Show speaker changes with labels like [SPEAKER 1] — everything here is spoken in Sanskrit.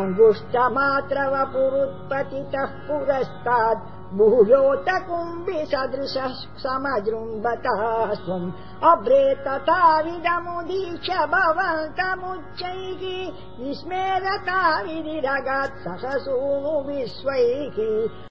[SPEAKER 1] अङ्गुष्टमात्रवपुरुत्पतितः पुरस्तात् भूयोतकुम्भि सदृशः समजृम्बतः स्वम् अभ्रेतथाविदमुदीक्ष्य भवन्तमुच्चैः विस्मेरताविनिरगत् सहसू विश्वैः